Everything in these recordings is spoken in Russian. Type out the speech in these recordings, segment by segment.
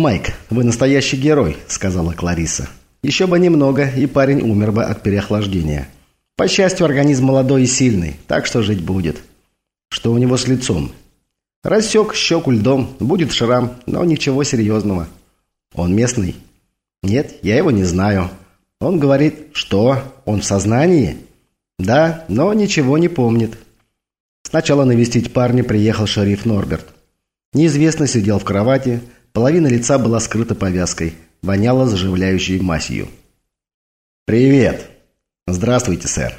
«Майк, вы настоящий герой», — сказала Клариса. «Еще бы немного, и парень умер бы от переохлаждения. По счастью, организм молодой и сильный, так что жить будет». «Что у него с лицом?» «Рассек щеку льдом, будет шрам, но ничего серьезного». «Он местный?» «Нет, я его не знаю». «Он говорит, что? Он в сознании?» «Да, но ничего не помнит». Сначала навестить парня приехал шериф Норберт. Неизвестный сидел в кровати, половина лица была скрыта повязкой, воняло заживляющей мазью. «Привет!» «Здравствуйте, сэр.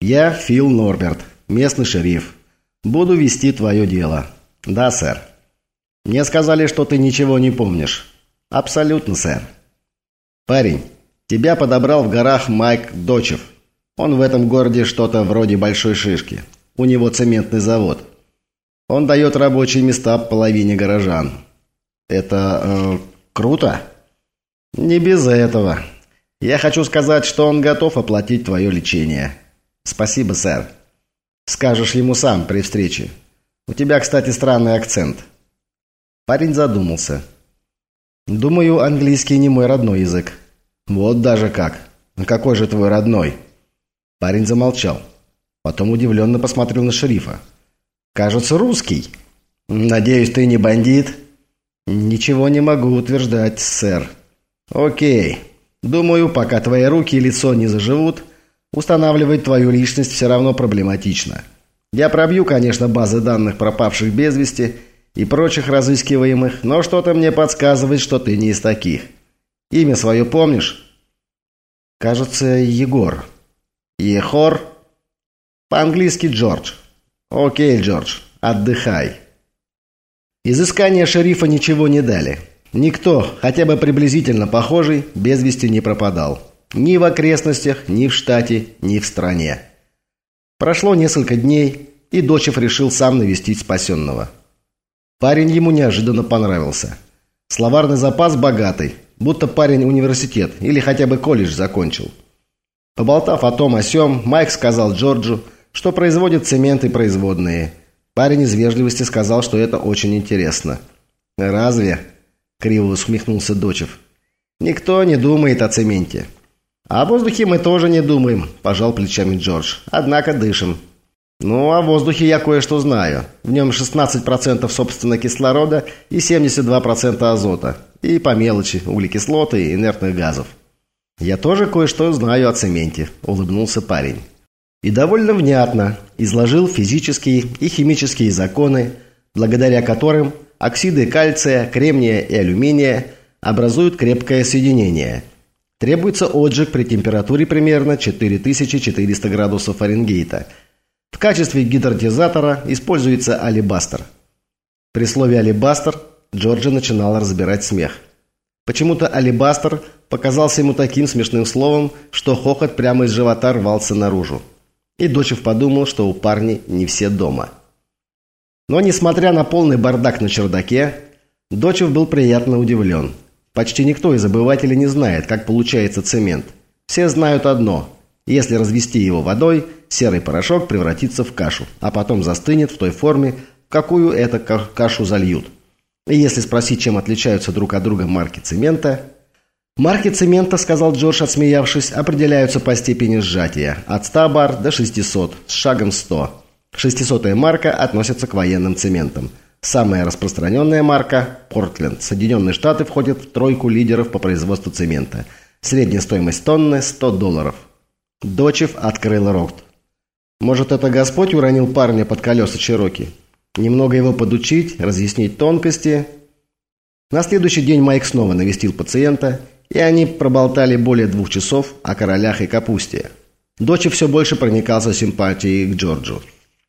Я Фил Норберт, местный шериф. Буду вести твое дело». «Да, сэр». «Мне сказали, что ты ничего не помнишь». «Абсолютно, сэр». «Парень, тебя подобрал в горах Майк Дочев. Он в этом городе что-то вроде большой шишки. У него цементный завод. Он дает рабочие места половине горожан. Это э, круто? Не без этого. Я хочу сказать, что он готов оплатить твое лечение. Спасибо, сэр. Скажешь ему сам при встрече. У тебя, кстати, странный акцент. Парень задумался. Думаю, английский не мой родной язык. Вот даже как. Какой же твой родной? Парень замолчал. Потом удивленно посмотрел на шерифа. «Кажется, русский». «Надеюсь, ты не бандит?» «Ничего не могу утверждать, сэр». «Окей. Думаю, пока твои руки и лицо не заживут, устанавливать твою личность все равно проблематично. Я пробью, конечно, базы данных пропавших без вести и прочих разыскиваемых, но что-то мне подсказывает, что ты не из таких. Имя свое помнишь?» «Кажется, Егор». «Ехор?» «По-английски Джордж». «Окей, Джордж, отдыхай». Изыскания шерифа ничего не дали. Никто, хотя бы приблизительно похожий, без вести не пропадал. Ни в окрестностях, ни в штате, ни в стране. Прошло несколько дней, и Дочев решил сам навестить спасенного. Парень ему неожиданно понравился. Словарный запас богатый, будто парень университет или хотя бы колледж закончил. Поболтав о том о сём, Майк сказал Джорджу, что производит цемент и производные. Парень из вежливости сказал, что это очень интересно. «Разве?» – криво усмехнулся Дочев. «Никто не думает о цементе». «О воздухе мы тоже не думаем», – пожал плечами Джордж. «Однако дышим». «Ну, о воздухе я кое-что знаю. В нем 16% собственно кислорода и 72% азота. И по мелочи углекислоты и инертных газов». «Я тоже кое-что знаю о цементе», – улыбнулся парень. И довольно внятно изложил физические и химические законы, благодаря которым оксиды кальция, кремния и алюминия образуют крепкое соединение. Требуется отжиг при температуре примерно 4400 градусов Фаренгейта. В качестве гидратизатора используется алибастер. При слове «алибастер» Джорджи начинал разбирать смех. Почему-то алибастер показался ему таким смешным словом, что хохот прямо из живота рвался наружу. И Дочев подумал, что у парня не все дома. Но, несмотря на полный бардак на чердаке, Дочев был приятно удивлен. Почти никто из обывателей не знает, как получается цемент. Все знают одно – если развести его водой, серый порошок превратится в кашу, а потом застынет в той форме, в какую эту кашу зальют. И если спросить, чем отличаются друг от друга марки цемента, Марки цемента, сказал Джордж, отсмеявшись, определяются по степени сжатия. От 100 бар до 600, с шагом 100. 600 марка относится к военным цементам. Самая распространенная марка – Портленд. Соединенные Штаты входят в тройку лидеров по производству цемента. Средняя стоимость тонны – 100 долларов. Дочев открыл рот. Может, это Господь уронил парня под колеса Чироки? Немного его подучить, разъяснить тонкости. На следующий день Майк снова навестил пациента – и они проболтали более двух часов о королях и капусте. Дочь все больше проникался симпатией к Джорджу.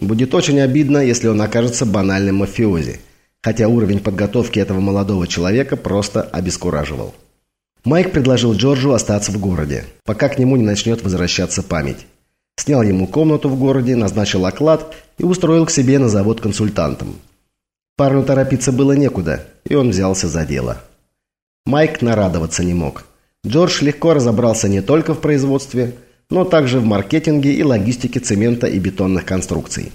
Будет очень обидно, если он окажется банальным мафиози, хотя уровень подготовки этого молодого человека просто обескураживал. Майк предложил Джорджу остаться в городе, пока к нему не начнет возвращаться память. Снял ему комнату в городе, назначил оклад и устроил к себе на завод консультантом. Парню торопиться было некуда, и он взялся за дело. Майк нарадоваться не мог. Джордж легко разобрался не только в производстве, но также в маркетинге и логистике цемента и бетонных конструкций.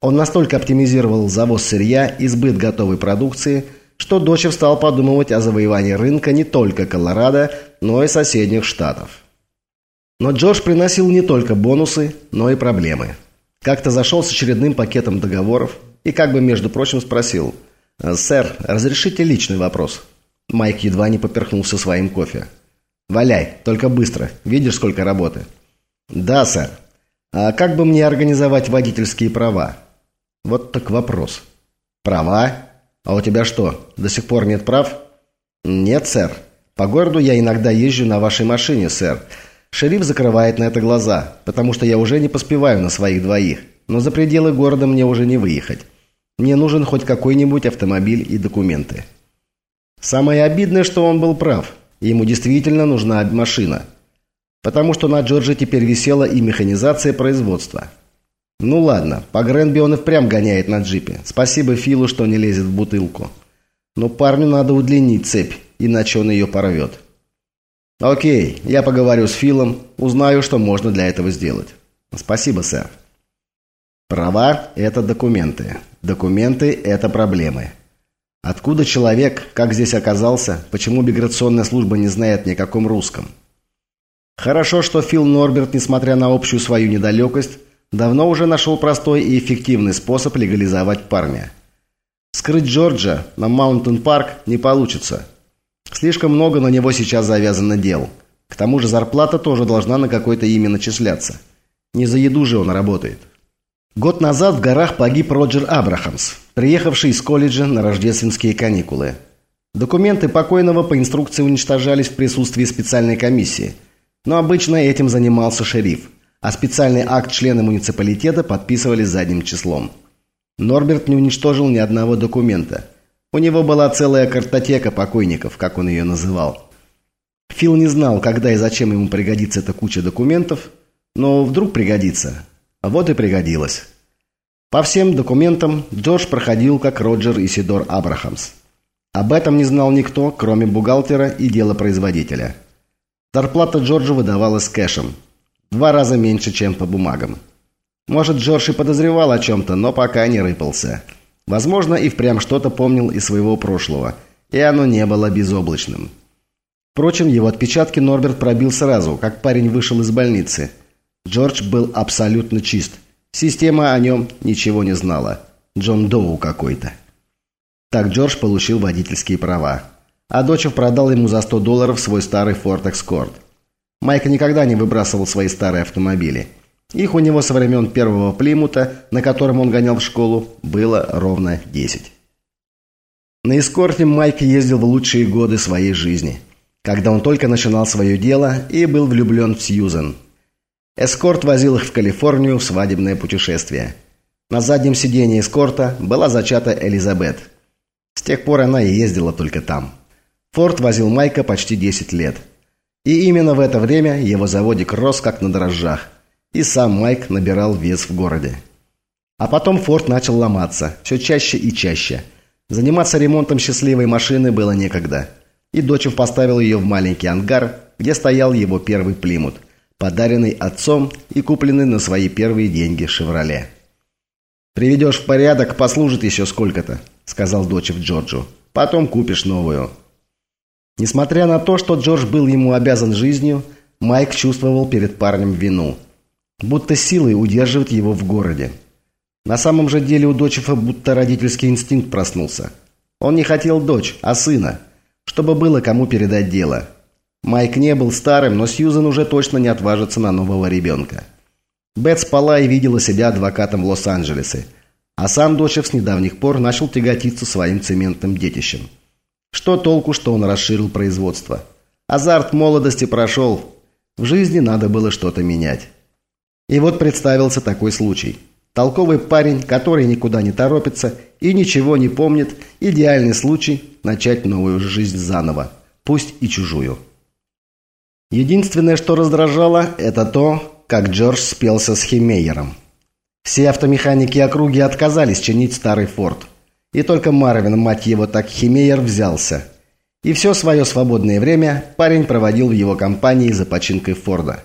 Он настолько оптимизировал завоз сырья и сбыт готовой продукции, что Дочев стал подумывать о завоевании рынка не только Колорадо, но и соседних штатов. Но Джордж приносил не только бонусы, но и проблемы. Как-то зашел с очередным пакетом договоров и как бы, между прочим, спросил «Сэр, разрешите личный вопрос?» Майк едва не поперхнулся своим кофе. «Валяй, только быстро. Видишь, сколько работы?» «Да, сэр. А как бы мне организовать водительские права?» «Вот так вопрос». «Права? А у тебя что, до сих пор нет прав?» «Нет, сэр. По городу я иногда езжу на вашей машине, сэр. Шериф закрывает на это глаза, потому что я уже не поспеваю на своих двоих. Но за пределы города мне уже не выехать. Мне нужен хоть какой-нибудь автомобиль и документы». Самое обидное, что он был прав. Ему действительно нужна машина. Потому что на Джорджи теперь висела и механизация производства. Ну ладно, по Гренби он и впрямь гоняет на джипе. Спасибо Филу, что не лезет в бутылку. Но парню надо удлинить цепь, иначе он ее порвет. Окей, я поговорю с Филом, узнаю, что можно для этого сделать. Спасибо, сэр. Права – это документы. Документы – это проблемы. Откуда человек, как здесь оказался, почему миграционная служба не знает ни о каком русском? Хорошо, что Фил Норберт, несмотря на общую свою недалекость, давно уже нашел простой и эффективный способ легализовать парня. Скрыть Джорджа на Маунтин Парк не получится. Слишком много на него сейчас завязано дел. К тому же зарплата тоже должна на какое-то имя начисляться. Не за еду же он работает. Год назад в горах погиб Роджер Абрахамс, приехавший из колледжа на рождественские каникулы. Документы покойного по инструкции уничтожались в присутствии специальной комиссии, но обычно этим занимался шериф, а специальный акт члены муниципалитета подписывали задним числом. Норберт не уничтожил ни одного документа. У него была целая картотека покойников, как он ее называл. Фил не знал, когда и зачем ему пригодится эта куча документов, но вдруг пригодится – вот и пригодилось. По всем документам Джордж проходил как Роджер Исидор Абрахамс. Об этом не знал никто, кроме бухгалтера и делопроизводителя. Зарплата Джорджу выдавалась кэшем. Два раза меньше, чем по бумагам. Может, Джордж и подозревал о чем-то, но пока не рыпался. Возможно, и впрямь что-то помнил из своего прошлого, и оно не было безоблачным. Впрочем, его отпечатки Норберт пробил сразу, как парень вышел из больницы – Джордж был абсолютно чист. Система о нем ничего не знала. Джон Доу какой-то. Так Джордж получил водительские права. А Дочев продал ему за 100 долларов свой старый Ford Escort. Майк никогда не выбрасывал свои старые автомобили. Их у него со времен первого Плимута, на котором он гонял в школу, было ровно 10. На эскорте Майк ездил в лучшие годы своей жизни, когда он только начинал свое дело и был влюблен в Сьюзен – Эскорт возил их в Калифорнию в свадебное путешествие. На заднем сиденье эскорта была зачата Элизабет. С тех пор она и ездила только там. Форд возил Майка почти 10 лет. И именно в это время его заводик рос как на дрожжах. И сам Майк набирал вес в городе. А потом Форд начал ломаться, все чаще и чаще. Заниматься ремонтом счастливой машины было некогда. И Дочев поставил ее в маленький ангар, где стоял его первый Плимут подаренный отцом и купленный на свои первые деньги «Шевроле». «Приведешь в порядок, послужит еще сколько-то», — сказал дочев Джорджу. «Потом купишь новую». Несмотря на то, что Джордж был ему обязан жизнью, Майк чувствовал перед парнем вину. Будто силой удерживает его в городе. На самом же деле у Дочефа будто родительский инстинкт проснулся. Он не хотел дочь, а сына, чтобы было кому передать дело. Майк не был старым, но Сьюзен уже точно не отважится на нового ребенка. Бет спала и видела себя адвокатом в Лос-Анджелесе. А сам Дочев с недавних пор начал тяготиться своим цементным детищем. Что толку, что он расширил производство? Азарт молодости прошел. В жизни надо было что-то менять. И вот представился такой случай. Толковый парень, который никуда не торопится и ничего не помнит, идеальный случай начать новую жизнь заново, пусть и чужую. Единственное, что раздражало, это то, как Джордж спелся с Химейером. Все автомеханики округи отказались чинить старый Форд. И только Марвин, мать его, так Химейер взялся. И все свое свободное время парень проводил в его компании за починкой Форда.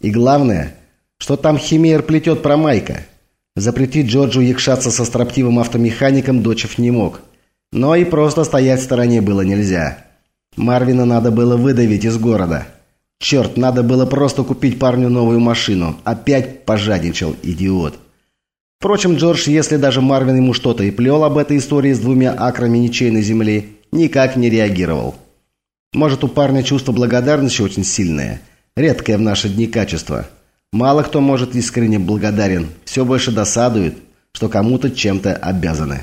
И главное, что там Химейер плетет про Майка. Запретить Джорджу якшаться со строптивым автомехаником Дочев не мог. Но и просто стоять в стороне было нельзя. Марвина надо было выдавить из города. Черт, надо было просто купить парню новую машину. Опять пожадничал, идиот. Впрочем, Джордж, если даже Марвин ему что-то и плел об этой истории с двумя акрами ничейной земли, никак не реагировал. Может, у парня чувство благодарности очень сильное, редкое в наши дни качество. Мало кто может искренне благодарен, все больше досадует, что кому-то чем-то обязаны.